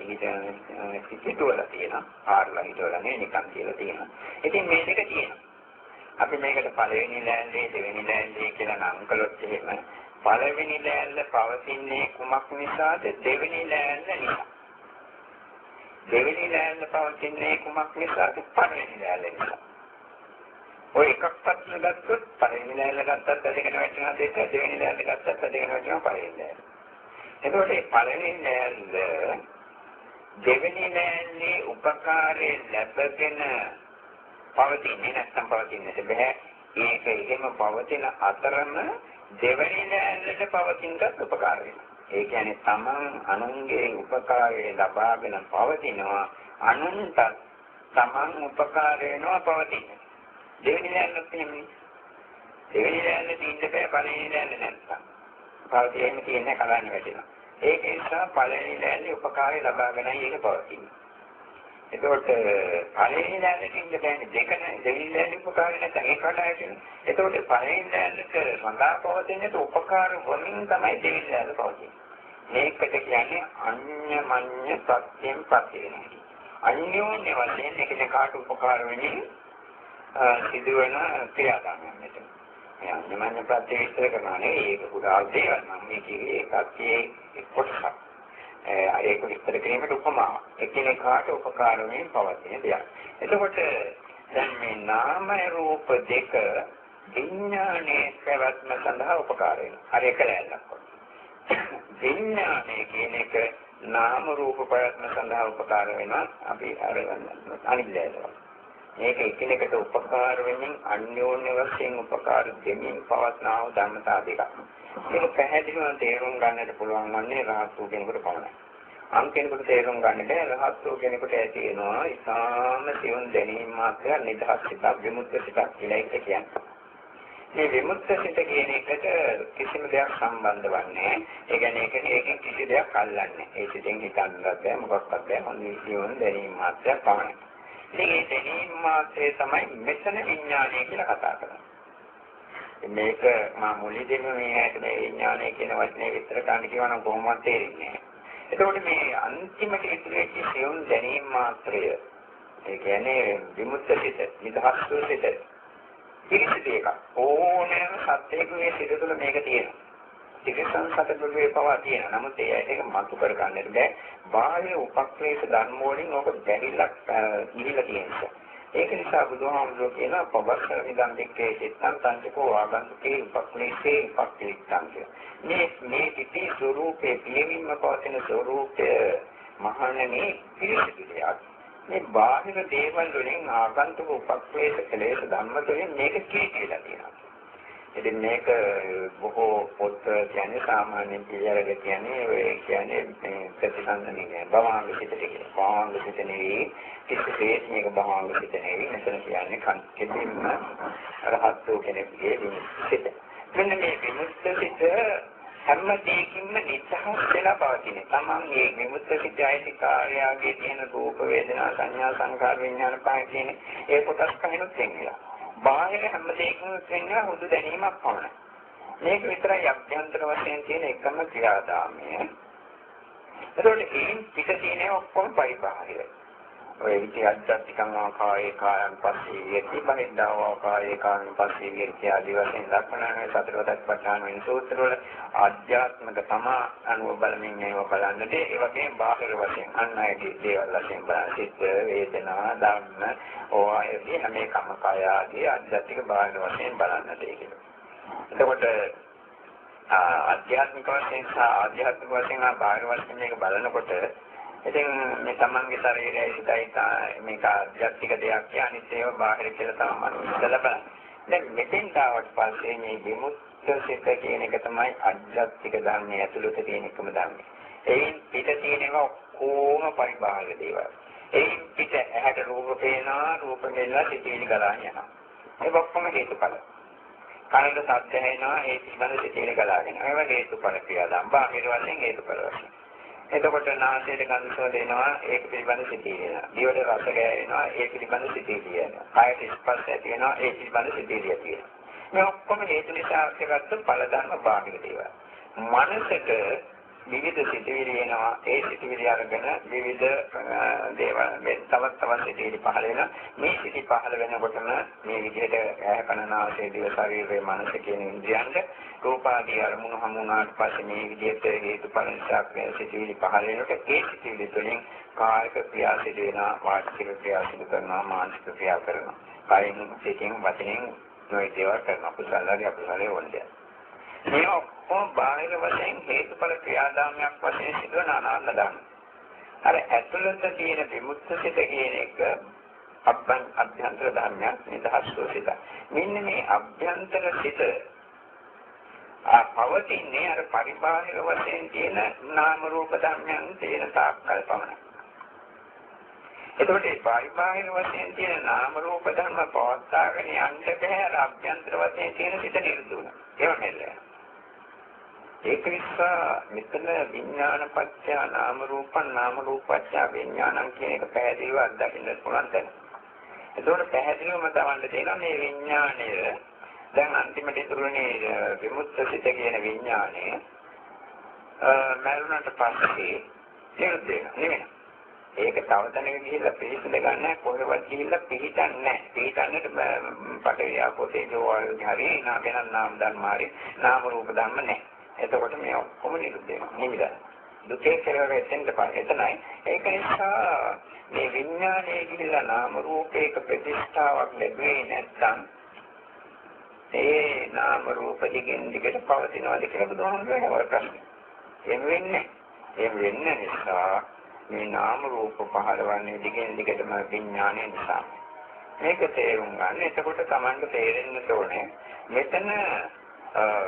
හිටවලා තියෙනවා. ආරලා හිටවලා නේ නිකන් කියලා තියෙනවා. ඉතින් මේ දෙක තියෙනවා. අපි මේකට පළවෙනි ලෑල්ලේ දෙවෙනි ලෑල්ලේ කියලා නම් කළොත් එහෙම පළවෙනි ලෑල්ල පවතින්නේ කුමක් නිසාද දෙවෙනි ලෑල්ල නිසා. දෙවෙනි ලෑල්ල පවතින්නේ කුමක් නිසාද? පළවෙනි ලෑල්ල නිසා. ඔය එකක්වත් ගත්තොත් පළවෙනි ලෑල්ල ගත්තත් දෙකන වැටෙනවා දෙක දෙවෙනි ලෑල්ල ගත්තත් දෙකන වැටෙනවා පළවෙනි ලෑල්ල. එතකොට මේ පළවෙනි ලෑල්ල දෙවෙනි ලෑල්ලේ උපකාරයේ ලැබගෙන පවතින්නේ නැත්නම් පවතින්නේ බෑ. ඒක එහෙම පවතින අතරම දෙවෙනි ලෑල්ලට පවතිනකත් උපකාර වෙනවා. ඒ කියන්නේ තමන් අනුන්ගේ උපකාරය ලබාගෙන පවතිනවා අනුන්ට තමන් උපකාර වෙනවා පවතින. දෙවෙනි දැනනත් එහෙමයි. දෙවෙනි දැනන තින්න බෑ පළවෙනි දැනන නැත්තම්. පවතින තියෙන කලන්නේ වැටෙනවා. ඒක නිසා පළවෙනි දැනන උපකාරය ලබාගෙනයි ඒක පවතින්නේ. එතකොට පළවෙනි දැනන තින්න බෑනේ දෙක දෙවෙනි දැනන උපකාරය නැත්නම් ඒකට ඇතිනේ. එතකොට පළවෙනි දැනනට සඳහා පවතින උපකාර වලින් තමයි දෙවෙනි දැනන පවතින්නේ. මේකට කියන්නේ අඤ්ඤමඤ්ඤ සත්‍යයෙන් පත් වෙනවා. අන්‍යෝන්‍ය වශයෙන් එකිනෙකාට උපකාර වෙමින් සිදුවන ක්‍රියාදාමයක් මෙතන. මේ අඤ්ඤමඤ්ඤ ප්‍රත්‍ය විස්තර කරනවා නෙවෙයි ඒක පුරා දේවල් මම මේ කියේ ඒකත් ඒ කොටසක්. ඒක විස්තර කිරීමට උපමාවක්. එකිනෙකාට උපකාර වෙමින් පවතින දෙයක්. එතකොට දැන් මේ නාම රූප දෙක විඥානයේ පැවැත්ම සඳහා උපකාර වෙනවා. හරි එක ලැල්ලක්. විඥානය කියන එක නාම රූප ප්‍රයත්න සඳහා උපකාර වෙනවා අපි අරගන්න අනිද්දේනවා මේක එකිනෙකට උපකාර වෙමින් අන්‍යෝන්‍ය වශයෙන් උපකාර දෙමින් පවත්නා වූ ධර්මතා දෙකක් මේක පැහැදිලිව තේරුම් ගන්නට පුළුවන් වන්නේ රහත් වූ කෙනෙකුට පමණයි. අන් කෙනෙකුට තේරුම් ගන්න බෑ. රහත් වූ කෙනෙකුට ඇති වෙනවා ඉතාම සියුම් දැනීම මාත්‍ර නිදහස් සිතක් විමුක්ත සිතක් කියලා එක කියන්නේ. මේ විමුක්ත සිත කියන එකට කිසිම දෙයක් සම්බන්ධ වන්නේ ඒ කියන්නේ ඒක ඒකෙන් කිසි දෙයක් අල්ලන්නේ ඒ සිතෙන් හිතන්නත් බෑ මොකක්වත් බෑ. මොන්නේ ජීවන දැනීම මාත්‍රයක් පමණයි. ඉතින් ඒ දැනීම මාත්‍රේ තමයි මෙතන විඥානය කියලා කතා කරන්නේ. මේක මා මුලින්දම මේ ඇයිද මේ විඥානය කියන වචනේ විස්තර කරන්න කියවනම් කොහොමවත් තේරෙන්නේ නැහැ එතකොට මේ අන්තිමට ඉතුරු වෙච්ච සියුම් දැනීම මාත්‍රය ඒ කියන්නේ විමුක්ත සිත නිදහස් සිත පිළිසිත එකක්. ඕනෑම සත්‍යයේ සිත තුළ මේක තියෙනවා. ත්‍රිසං සතපුරුවේ පවා තියෙනවා. නමුත් ඒ ඇයිට ඒක මතු කර ගන්නට බෑ. බාහිර උපක්ලේශ ධර්ම වලින් ඔක දැරිලක් ඉහිලා තියෙනවා. ඒක නිසා බුදුහාමුදුරුවෝ කියන පබස්සර විදන් දෙකේ චිත්තං සංකෝ ආගන්තුකේ උපක්ලේශේ උපක්ලේශං මේ මේ පිටි ස්වરૂපේ පියවින්ම පවතින ස්වરૂපය මහණෙනි පිළිසිත දෙයක්. මේ බාහිර දේවල් වලින් ආගන්තුක උපක්‍රේෂ කෙලෙස් ධම්ම තුළින් මේක කීකේලා තියෙනවා. ඉතින් මේක බොහෝ පොත්වල කියන්නේ සාමාන්‍ය පිළිවෙල කියන්නේ ඔය කියන්නේ ප්‍රතිසංසනිකය. භවංග සිත කියන්නේ භවංග සිත නෙවෙයි කිසිසේත් මේක භවංග සිත නෙවෙයි. මෙතන කියන්නේ කන්කෙදින්ම රහත් වූ කෙනෙකුගේ සිත. මෙන්න මේ විමුක්ත සිත හැම දෙයකින්ම නිදහස් වෙලා පවතින. තමන් මේ විමුක්ත සිතයි කාර්යයේ තියෙන රූප වේදනා සංඥා සංකාර විඥාන පහේ තියෙන ඒ කොටස් කහිනුත් වෙනවා. බාහිර හැම දෙයකින්ම වෙනවා හුදු දැනීමක් පමණයි. මේක විතරයි අභ්‍යන්තර වශයෙන් තියෙන එකම ක්‍රියාදාමය. ඒතකොට ඒන් පිට තියෙන ඔක්කොම පරිබාහිරයි. ඔය විදිහ අධ්‍යාත්මිකං ආකායේ කායන් පස්සේ යති බහිද්ධා ආකායේ කායන් පස්සේ යති ආදී වශයෙන් දක්වන සතරවතක් පටන් වෙන සූත්‍රවල ආධ්‍යාත්මික තම අනුව බලමින් මේව බලන්නට ඒ වගේම බාහිර වශයෙන් අන් අයගේ දේවල් වශයෙන් බලන සිත් වේදනා ධම්ම ඕවායේදී හැම එකම කාය ආදී ආධ්‍යාත්මික බාහිර වශයෙන් බලන්නට ඒක. එතකොට ආධ්‍යාත්මික වශයෙන් සහ ආධ්‍යාත්මික වශයෙන් බාහිර වශයෙන් මේක බලනකොට ඉතින් මේ තමන්ගේ ශරීරයයි සිතයි මේක අධ්‍යාත්මික දෙයක් කියන්නේ ඒව බාහිර කියලා තමයි මනුස්සයලා බලන්නේ. දැන් මෙතෙන් තාවට පස්සේ මේ විමුක්ත සිත කියන එක තමයි අධ්‍යාත්මික ධර්මයේ ඇතුළත තියෙන එකම ධර්මය. එයින් පිට තියෙනවා කොහොම පරිබාහිර දේවල්. එයින් පිට ඇහැට රූප පේනවා, රූප ගෙල්ලා සිතිවිලි ගලා යනවා. ඒ ඔක්කොම හේතුඵල. කනට ශබ්ද ඇහෙනවා, ඒ පිළිබඳ සිතිවිලි ගලාගෙන. ඒවා හේතුඵල ක්‍රියාදාම. බාහිර වශයෙන් හේතුඵල වශයෙන්. එතකොට නාසයට ගඳ සුවඳ එනවා ඒක පිළිබඳ සිතිවිලි එනවා. දිවට රස ගෑවෙනවා ඒක පිළිබඳ සිතිවිලි එනවා. කායට ස්පර්ශ ඇති වෙනවා ඒ පිළිබඳ සිතිවිලි ඇති වෙනවා. මේ ඔක්කොම හේතු නිසා ඇතිවෙච්ච ඵල ධර්ම බාහිර දේවල්. මනසට විවිධ සිතිවිලි එනවා. ඒ සිතිවිලි අරගෙන විවිධ දේවල් මේ තවත් තවත් සිතිවිලි පහළ වෙනවා. මේ සිති පහළ වෙනකොටම මේ විදිහට ඇහැ කන නාසය දිව ශරීරයේ මනස කියන ඉන්ද්‍රියන්ට රූපාදී අරමුණු හමුනාට පස්සේ මේ විදිහට හේතුඵල නිසා සිතිවිලි පහළ වෙනකොට ඒ සිතිවිලි තුළින් කායික ක්‍රියා සිදු වෙනවා වාචික ක්‍රියා සිදු කරනවා මානසික ක්‍රියා කරනවා. කායින් සිතින් වචනෙන් නොයි දේවල් කරනවා. කුසලයි අකුසලයි වන්දය මේ ඔක්කොම බාහිර වශයෙන් හේතුඵල ක්‍රියාදාමයක් වශයෙන් සිදුවන අනාත්ම ධර්ම. අර ඇතුළත තියෙන විමුක්ත සිත කියන එක අබ්බන් අභ්‍යන්තර ධර්මයක් නිදහස් සිත. මෙන්න මේ අභ්‍යන්තර සිත ආ පවතින්නේ අර පරිබාහිර වශයෙන් තියෙන නාම රූප ධර්මයන් තියෙන තාක්කල් පමණයි. එතකොට මේ පරිබාහිර වශයෙන් තියෙන නාම රූප ධර්ම පවත්වාගෙන යන්න බැහැ අර අභ්‍යන්තර වශයෙන් තියෙන සිත නිරුදුන. ඒව නෙල්ලයි. ඒක නිසා මෙතන විඥාන පත්‍ය නාම රූපං නාම රූපත්‍ය විඥානං කියන එක පැහැදිලිව අත්දකින්න පුළුවන් දැන්. ඒතකොට පැහැදිලිවම තවන්න තියෙනවා මේ විඥාණය දැන් අන්තිමට ඉතුරුනේ විමුක්ත සිත කියන විඥාණය මරුණට පස්සේ නිරුද්ධ වෙනවා නෙමෙයි. ඒක තව තැනක ගිහිල්ලා පිළිසඳ ගන්න කොහෙවත් ගිහිල්ලා පිළිටන්නේ නැහැ. පිළිටන්නට පටවිය අපෝතේජෝ වගේ හරි නා වෙනත් නාම ධර්ම හරි නාම රූප ධර්ම නැහැ. එතකොට මේ ඔක්කොම නිරුද්ධ වෙනවා. නිවිලා. දුකේ කෙලවර එතෙන්ට එතනයි. ඒක නිසා මේ විඥානයේ ගිහිල්ලා නාම රූපයක ප්‍රතිස්ථාවක් ලැබෙන්නේ නැත්නම් ඒ නාම රූප දිගින් දිගට පවතිනවාද කියලා බුදුහාමුදුරුවෝ හවර ප්‍රශ්නේ. එහෙම වෙන්නේ. එහෙම වෙන්න නිසා මේ නාම රූප පහළවන්නේ දිගින් දිගටම විඥානය නිසා. මේක තේරුම් ගන්න. එතකොට Tamanට තේරෙන්න ඕනේ මෙතන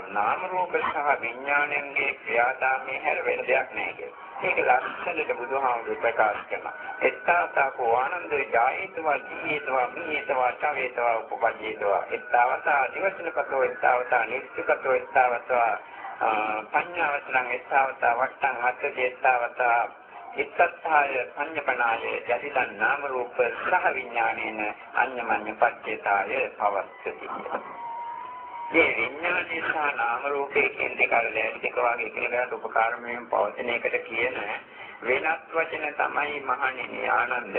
නාම රූප සහ විඥාණයන්ගේ ක්‍රියාදාමයේ හැර වෙන දෙයක් නැහැ කියලා. ඒක ලක්ෂණයට බුදුහාමුදුරු ප්‍රකාශ කරනවා. එත්තාවතාවෝ ආනන්ද ජායේතවා දීයේතවා මීයේතවා චවේතවා උපපජ්ජේතවා එත්තාවතා දිවසනකතෝ එත්තාවතා නිස්සකතෝ එත්තාවතා පඤ්ඤාවචනං එත්තාවතා වට්ටං හත්ති එත්තාවතා ඉත්තත්ථාය පඤ්ඤපනාය යතිදන් නාම රූප සහ විඥානේන අඤ්ඤමඤ්ඤ පච්චේතාය පවස්සති. මේ විඥානයේ සහ නාම රූපයේ කියන දෙක අර දෙක වගේ එකිනෙකට උපකාරමයෙන් පවතින එකට කියන වෙනත් වචන තමයි මහණෙනි ආනන්ද.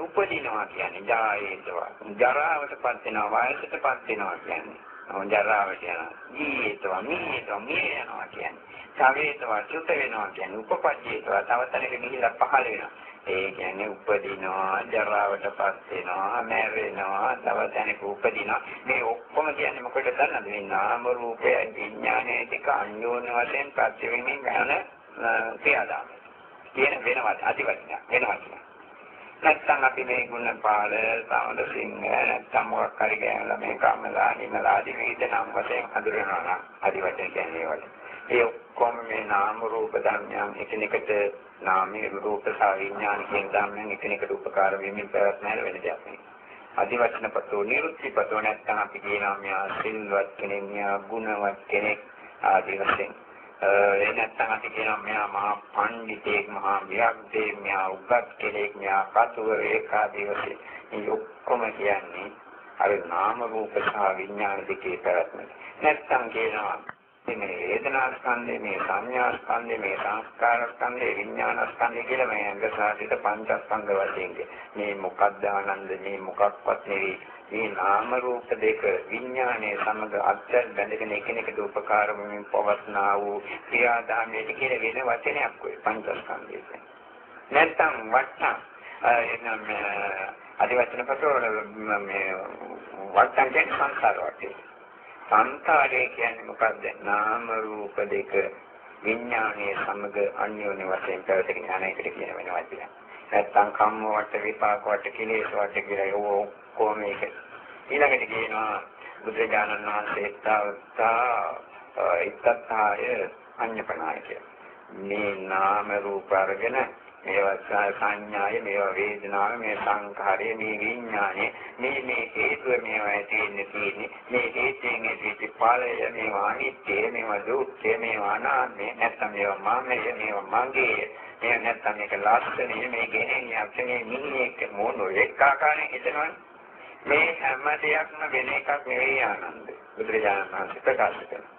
උපදිනවා කියන්නේ ජායේතවා ජරාවටපත් වෙනවා වයසටපත් වෙනවා කියන්නේ. ජරාවට යනවා. ජීවිතවා මියේතවා මිය යනවා කියන්නේ ඡවේතවා චුත වෙනවා කියන්නේ. උපපජ්ජේතවා තව තැනක ගිහිල්ලා පහළ වෙනවා. ඒ කියන්නේ උපදිනවා ජරාවටපත් වෙනවා මැරෙනවා තව තැනක උපදිනවා. මේ ඔක්කොම කියන්නේ මොකටද දන්නවද? මේ නාම රූපය විඥානය ටික අන්‍යෝන්‍ය වශයෙන් ප්‍රතිවිමින් ගන්න ක්‍රියාදාම. කියන වෙනවත් අදිවචන වෙනවත් නැත්නම් අපි මේ ගුණ පාල සමද සිංහ නැත්නම් මොකක් හරි ගෑනලා මේ කම්මලා නිමලා ආදී විවිධ නම් වශයෙන් හඳුනනවා නම් ආදි වශයෙන් කියන්නේ වල. ඒ ඔක්කොම මේ නාම රූප ධර්මයන් එකිනෙකට නාමයේ රූප සහ විඥාන කියන ධර්මයන් එකිනෙකට උපකාර වෙමින් පැවැත්ම වෙන දෙයක් නෙවෙයි. අදිවචනපතෝ නිරුක්තිපතෝ නැත්නම් අපි කියනවා මෙයා සිල්වත් කෙනෙක් මෙයා ගුණවත් කෙනෙක් ආදී වශයෙන් ඒ නැත්නම් අපි කියනවා මෙයා මහා පඬිතෙක් මහා විද්‍යාවේ මෙයා උගත් කෙනෙක් මෙයා කතුව ඒකාදී වශයෙන් මේ ඔක්කොම කියන්නේ අර නාම රූප සහ විඥාන දෙකේ පැවැත්ම. නැත්නම් කියනවා මේ වේදනා ස්කන්ධේ මේ සංඥා ස්කන්ධේ මේ සංස්කාර ස්කන්ධේ විඥාන ස්කන්ධේ කියලා මේ අංග සාධිත පංචස්කන්ධ වශයෙන්. මේ මොකක්ද ආනන්ද මේ මොකක්වත් නෙවෙයි. මේ නාම රූප දෙක විඥානයේ සමග අත්‍යත් බැඳගෙන එකිනෙකට උපකාර වෙමින් පවස්නා වූ ක්‍රියාදාමයේ කියන වෙන වචනයක් ඔය පංචස්කන්ධයේ නැත්තම් වට්ටම් එනම් අදිවචන පතෝර මේ වට්ටම් කියන්නේ සංස්කාර වටේ සංකාරය කියන්නේ මොකද්ද? නාම රූප දෙක විඥානයේ සමග අන්‍යෝන්‍ය වශයෙන් පැවතගෙන යන එකට කියන වෙන වචනයක්. නැත්තම් කම්ම වට විපාක වට කිලේශ වට කියලා ඒව ඔක්කොම මේක. ඊළඟට කියනවා බුදුරජාණන් වහන්සේ තාවතා ඉත්තත්තාය අඤ්ඤපනාය කියලා. මේ නාම රූප අරගෙන මේවා සංඥාය මේවා වේදනාව මේ සංඛාරය මේ විඥානය මේ මේ හේතුව මේවා තියෙන්නේ තියෙන්නේ මේ හේතුයෙන් ඇති ඵලය මේවා අනිත්‍ය මේවා දුක්ඛ මේවා අනාත්මය නැත්නම් මේවා මමය මේවා මගේ මේ නැත්නම් මේක ලක්ෂණය මේ ගෙනෙන්නේ අපේ නිහිනේක මොන එක් ආකාරයෙන් හිතනවනේ මේ හැම දෙයක්ම වෙන එකක් නෙවෙයි ආනන්ද. බුදුරජාණන් වහන්සේ ප්‍රකාශ කරනවා.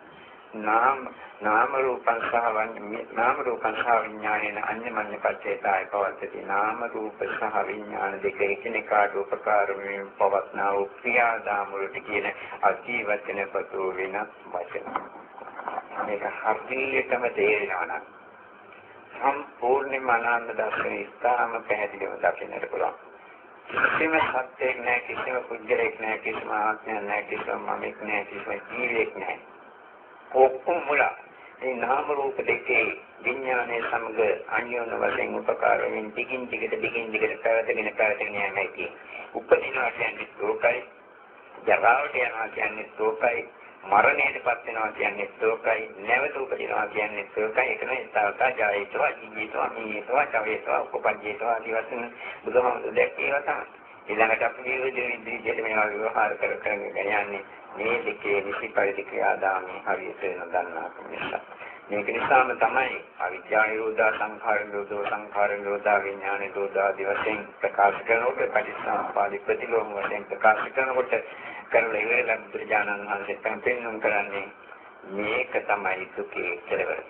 නාම නාම රූපං සහ නාම රූපං සහ විඥානේන අඤ්ඤමඤ්ඤ පච්චේතාය පවත්තති. නාම රූප සහ විඥාන දෙක එකිනෙකාට උපකාර වෙමින් පවත්නා වූ ක්‍රියාදාමවලට කියන අජීවචන පතු වෙනස් වචන. මේක හරියටම තේරෙනවා නම් සම්පූර්ණයෙන්ම අනන්ත දර්ශනය ඉස්තාම පැහැදිලිව දකින්නට පුළුවන්. කිසිම සත්‍යයක් නැහැ කිසිම පුද්ගලයෙක් නැහැ කිසිම ආත්මයක් නැහැ කිසිම මමෙක් නැහැ කිසිම ජීවියෙක් නැහැ. ඔක්කොම මුලා. මේ නාම රූප දෙකේ විඥානයේ සමග අන්‍යෝන්‍ය වශයෙන් උපකාර වෙමින් දිගින් දිගට දිගින් දිගට පැවතගෙන පැවතගෙන යනවා කියන්නේ. උපදිනවා කියන්නේ ශෝකයි, ජරාවට යනවා කියන්නේ ශෝකයි, මරණයටපත් වෙනවා කියන්නේ ශෝකයි, නැවත උපදිනවා කියන්නේ ශෝකයි. ඒක නේ සාකා ජායේතවා, ජීවිතවා, මීයතවා, චවේතවා, උපපජ්ජේතවා ආදී වශයෙන් බුදුහාමුදුරුවෝ දැක්කේවා තමයි. ඊළඟට අපි මේ විදිහට මේවා විවහාර කර කරගෙන යන්නේ මේ දෙකේ නිසි පරිදි ක්‍රියාදාමයේ හරියට නොදන්නා නිසා. මේක නිසාම තමයි අවිද්‍යාව නිරෝධා සංඛාර නිරෝධෝ සංඛාර නිරෝධා විඥාන නිරෝධා දිවසෙන් ප්‍රකාශ කරනකොට පටිච්චසමුප්පාද ප්‍රතිලෝම වශයෙන් ප්‍රකාශ කරනකොට කරලා ඉවරලා බුදුරජාණන් වහන්සේ පෙන්වන්න කරන්නේ මේක තමයි දුකේ කෙලවර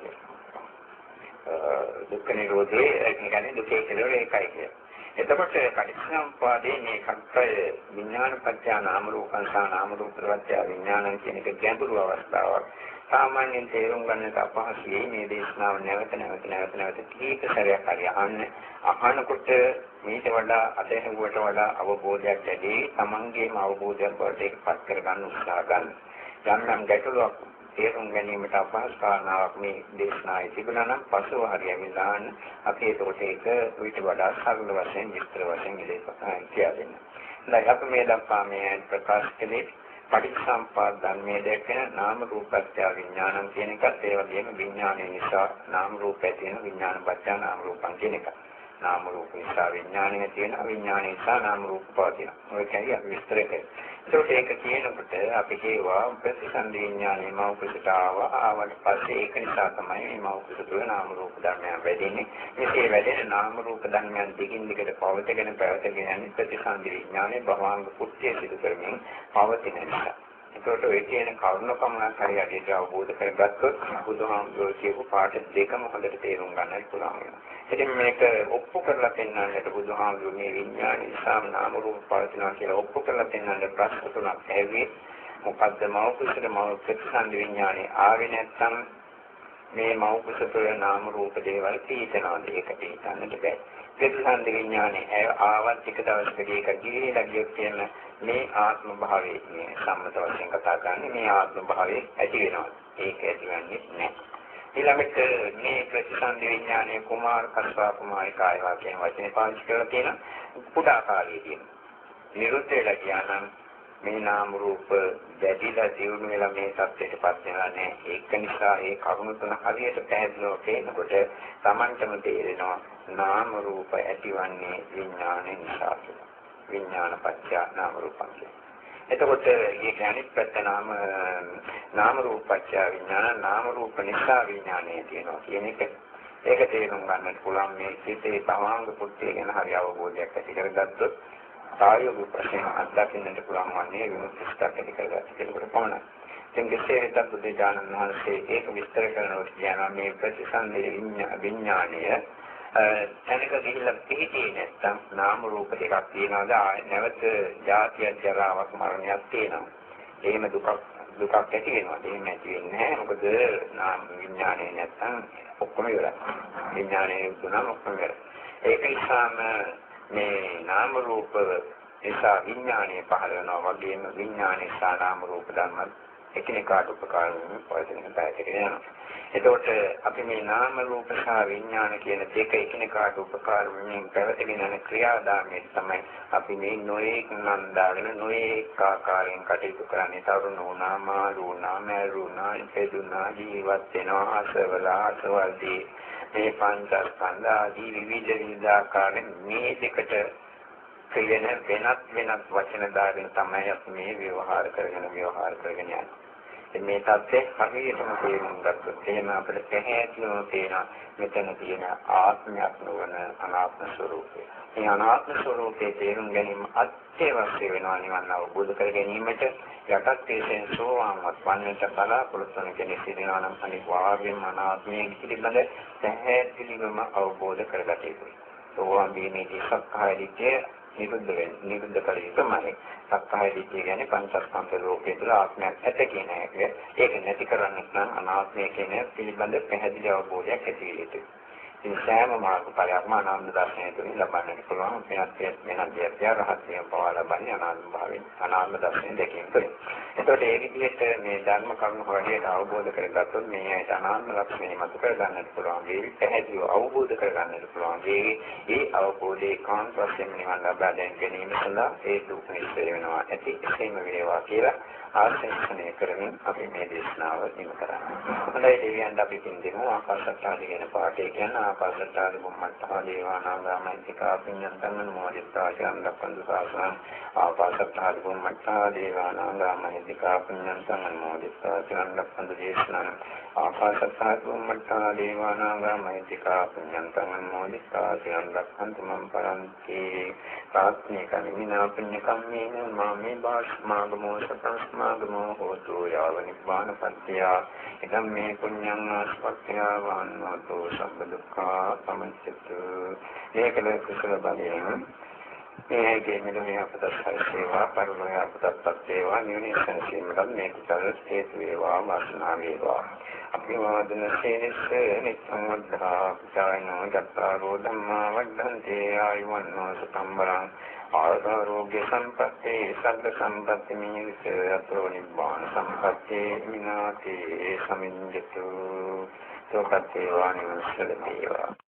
දුක්ඛ නිරෝධේ කියන්නේ දුකේ කෙලවර ඒකයි කියන්නේ. එතකොට පටිච්චසමුප්පාදේ මේ කක්කය විඥාන පත්‍ය නාම රූපං සහ නාම රූප පත්‍ය විඥානං කියන එක ගැඹුරු අවස්ථාවක්. සාමාන්‍යයෙන් තේරුම් ගන්නට අපහසුයි මේ දේශනාව නැවත නැවත නැවත නැවත කීප සැරයක් හරි අහන්න. අහනකොට මේට වඩා අධ්‍යයනයට වඩා අවබෝධයක් ලැබී තමන්ගේම අවබෝධයක් බවට ඒකපත් කරගන්න උත්සාහ ගන්න. යම් යම් ගැටලුවක් තේරුම් ගැනීමට අපහසු කාරණාවක් මේ දේශනාවේ තිබුණා නම් පසුව හරියමින් දාන්න අපි ඒකට ඒක ඊට වඩා සරල වශයෙන් විස්තර වශයෙන් ඉලක්කයන් කියලා දෙන්න. දැන් අපි මේ දක්වා මේ ප්‍රකාශ කළේ පටිච්චසම්පාද ධර්මයේ දැක්වෙන නාම රූපත්‍ය විඥානං කියන එකත් ඒ වගේම විඥානය නිසා නාම රූපය තියෙන විඥාන පත්‍ය නාම රූපං කියන එකත්. නාම රූප නිසා විඥානය තියෙනවා විඥානය නිසා නාම රූප පවතිනවා. ඔය කියන්නේ අපි විස්තර කරේ. ඒකට ඒක කියනකොට අපි කියවා ප්‍රතිසන්දි විඥානය මෞකසට ආවා. ආවට පස්සේ ඒක නිසා තමයි මේ මෞකස තුළ නාම රූප ධර්මයන් වැඩෙන්නේ. මේ වැඩෙන නාම රූප ධර්මයන් දිගින් දිගට පවතගෙන පැවතගෙන යන්නේ ප්‍රතිසන්දි විඥානය භවංග කුට්ටිය සිදු කරමින් පවතින නිසා. ඒකට ඔය කියන කරුණ පමණක් හරියට අවබෝධ කරගත්තොත් බුදුහාමුදුරුවෝ කියපු පාඩ දෙකම හොඳට තේරුම් ගන්නත් පුළුවන් වෙනවා. ඉතින් මේක ඔප්පු කරලා පෙන්වන්නට බුදුහාමුදුරුවෝ මේ විඥාන නිසා නාම රූප පවතිනවා කියලා ඔප්පු කරලා පෙන්වන්න ප්‍රශ්න තුනක් ඇවිත් මොකද්ද මෞඛිකද මෞඛික විඥානේ ආවේ නැත්නම් මේ මෞඛික තුළ නාම රූප දේවල් තීතනවාද ඒකට හිතන්නට බෑ. ප්‍රතිසන්ද විඥානේ ආවත් එක දවසක ඒක ගිහිලා ගියොත් කියන මේ ආත්ම භාවයේ මේ සම්මත වශයෙන් කතා කරන්නේ මේ ආත්ම භාවයේ ඇති වෙනවා. ඒක ඇතිවන්නේ නැහැ. ඊළඟට මේ ප්‍රතිසන්ද ප්‍රතිසන්දි විඥානයේ කුමාර කස්වා කුමාරිකායවා කියන වචනේ පාවිච්චි කරලා තියෙන කුඩා කාලයේදී. නිරුද්ධ වෙලා කියනනම් මේ නාම රූප දැඩිලා දියුණු වෙලා මේ සත්‍යයටපත් වෙනවා නේ. ඒක නිසා ඒ කරුණු තුන හරියට පැහැදිලිව පේනකොට Tamanටම තේරෙනවා නාම රූප ඇතිවන්නේ විඥානය නිසා කියලා. විඥාන පත්‍ය නාම රූපං එතකොට මේ අනිත් පැත්ත නාම නාම රූප පත්‍ය විඥාන නාම රූප නිසා විඥානය තියෙනවා කියන එක. ඒක තේරුම් ගන්නට පුළුවන් මේ සිතේ භවංග පුත්‍ය ගැන හරි අවබෝධයක් ඇති කරගත්තොත් සායෝග ප්‍රශ්න අත්දකින්නට පුළුවන් වන්නේ විමුක්තිස්ථ ඇති කරගන්න කෙනෙකුට පමණයි. ඉතින් කෙසේ වෙතත් බුද්ධ ඥානන් වහන්සේ ඒක විස්තර කරනකොට කියනවා. මේ ප්‍රතිසන්දේ විඥාණය තැනක ගිහිල්ලා පිහිටියේ නැත්නම් නාම රූප දෙකක් තියනවාද නැවත ජාතිය ජරාවක් මරණයක් තියෙනවා. එහෙම දුකක් දුකක් ඇති වෙනවා. එහෙම ඇති වෙන්නේ නැහැ. මොකද නාම විඥාණය නැත්නම් ඔක්කොම ඉවරයි. විඥාණය දුනම ඔක්කොම ඉවරයි. ඒක නිසාම මේ නාම රූප නිසා විඥානය පහළ වෙනවා වගේම විඥානය නිසා නාම රූප ධර්ම එකිනෙකාට උපකාර වෙන පරිසරයකට පැහැදිලි වෙනවා. එතකොට අපි මේ නාම රූප සහ විඥාන කියන දෙක එකිනෙකාට උපකාර වෙමින් පැවතගෙන යන ක්‍රියාදාමයේ තමයි අපි මේ නොයේක් නන්දාගෙන නොයේක් ආකාරයෙන් කටයුතු කරන්නේ තරුණ වුණා මාළු වුණා මෑරු වුණා ඉපදුණා ජීවත් වෙනවා අසවලා අසවල්දී මේ පංචස්කන්ධ ආදී විවිධ විවිධ ආකාරයෙන් මේ දෙකට කියන වෙනත් වෙනත් වචන දාගෙන තමයි අපි මේ ව්‍යවහාර කරගෙන ව්‍යවහාර කරගෙන යන්නේ. මේ தත්ත්වය හරියටම තේරුම් ගත්තොත් එහෙම අපිට පැහැදිලිවම තේනවා මෙතන තියෙන ආත්මයක් නොවන අනාත්ම ස්වરૂපය. මේ අනාත්ම ස්වરૂපයේ තේරුම් ගැනීම අත්‍යවශ්‍ය වෙනවා නිවන් අවබෝධ කර ගැනීමට යටත් තේසෙන් සෝවාන්වත් වන්නට බලාපොරොත්තු වන කෙනෙක් සිටිනවා නම් අනිවාර්යයෙන්ම අනාත්මය පිළිබඳ පැහැදිලිවම අවබෝධ කරගත යුතුයි. සෝවාන් වීමේදී සක්කාය දිට්ඨිය නිරුද්ධ වෙන්නේ නිරුද්ධ කළ යුතුමයි. සක්කාය දිට්ඨිය කියන්නේ පංචස්කන්ධ ලෝකයේ තුල ආත්මයක් ඇත කියන එක. ඒක නැති කරන්නත් නම් අනාත්මය කියන පිළිබඳ පැහැදිලි අවබෝධයක් ඇති වෙන්නේ. ඉතින් සෑම මාර්ගඵලයක්ම අනාත්ම දර්ශනය තුළින් ලබන්නට පුළුවන්. වෙනත් වෙනත් දෙයක් රහස්‍යය පවා ලබන්නේ අනාත්ම භාවයෙන්. අනාත්ම දර්ශනය දෙකෙන් තුළින්. එතකොට ඒ විදිහට මේ ධර්ම කරුණු හරියට අවබෝධ කරගත්තොත් මේ ඇයිට අනාත්ම ලක්ෂණය මත කරගන්නට පුළුවන්. මේ පැහැදිලිව අවබෝධ කරගන්නට පුළුවන්. මේ ඒ අවබෝධයේ කාන්ත වශයෙන් නිවන් ලබා ගැනීම සඳහා ඒ දුක් නිස්සය වෙනවා. ඇති එසේම වේවා කියලා ආශිර්වාදනය කරමින් අපි මේ දේශනාව නිම කරන්නේ. හොඳයි දෙවියන් අපි පින් දෙමු. ආකාශත්තාදී කියන පාඩේ කියන ආකාශත්තාදී බුම්මත්තා දේවානාගාමිකා පින්නන්තන් මොදිත්තා කියන ලක්කන්දු සාසන. ආකාශත්තාදී බුම්මත්තා දේවානාගාමිකා පින්නන්තන් මොදිත්තා කියන ලක්කන්දු දේශනං. ආකාශත්තාදී බුම්මත්තා දේවානාගාමිකා පින්නන්තන් මොදිත්තා කියන ලක්කන්දු මම් පරන්ති. ප්‍රාත්මේ කමිනා පුඤ්ඤ කම්මේන මාමේ බාස්මාගමෝ සතස්මා සමාගමෝ හෝතු යාව නිබ්බාන පත්‍ය ඉදම් මේ පුඤ්ඤං ආස්පත්‍ය වන්නෝතු සම්බ දුක්ඛා සමච්චතු ඒකල කුසල බලයෙන් මේකේ මෙලොවේ අපට සැලසේවා පරිලෝය අපටත් වේවා නිවනේ සංසීමකට මේ කුසල හේතු වේවා වාසනාව වේවා. අභිවාදන සේනස්ස නිත්‍යං වද්ධා පුජායනෝ ගත්තාරෝ ධම්මා වද්ධන්තේ ආයුවන්නෝ සුඛම්බරං ආරෝග්‍ය සම්පatti සබ්බ සම්පatti මිනිස අතෝ නිබ්බාන සම්පatti මිනාති සමින්ජතු. සෝපත්තේ වාණි වස්සල දේවා.